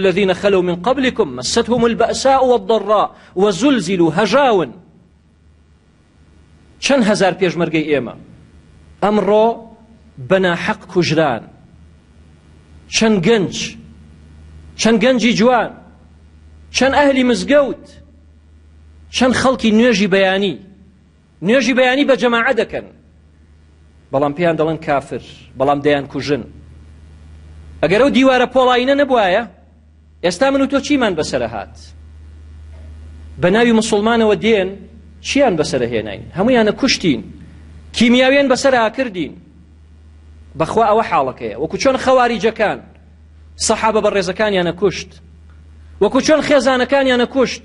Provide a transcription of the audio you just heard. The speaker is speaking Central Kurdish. الذين خلوا من قبلكم مستهم البأساء والضراء وزلزلوا هجاون چەند هزار پێشمەرگەی ئێمە ئەمڕۆ بەناحەق کوژران چەند گەنج چەند گەنجی جوان چەند ئەهلی مزگەوت چەند خەڵکی نوێژی بەیانی نوێژی بەیانی بە جەماعە دەکەن بەڵام پێیان دەڵن کافر بەڵام دەیان کوژن ئەگەر ئەو دیوارە پۆڵینە نەبواە ئێستا من و تۆ چیمان بەسرە هات بە ناوی مسلمانەوە دێن چیان بەسرە هێناین هەمویانە کوشتین کیمیاویان بەسرە کردین بەخوا ئەوە حاڵەکەیە وەکو چۆن خەواریجەکان سەحابە بە ڕێزەکانیانە کوشت وەکو چۆن خێزانەکانیانە کوشت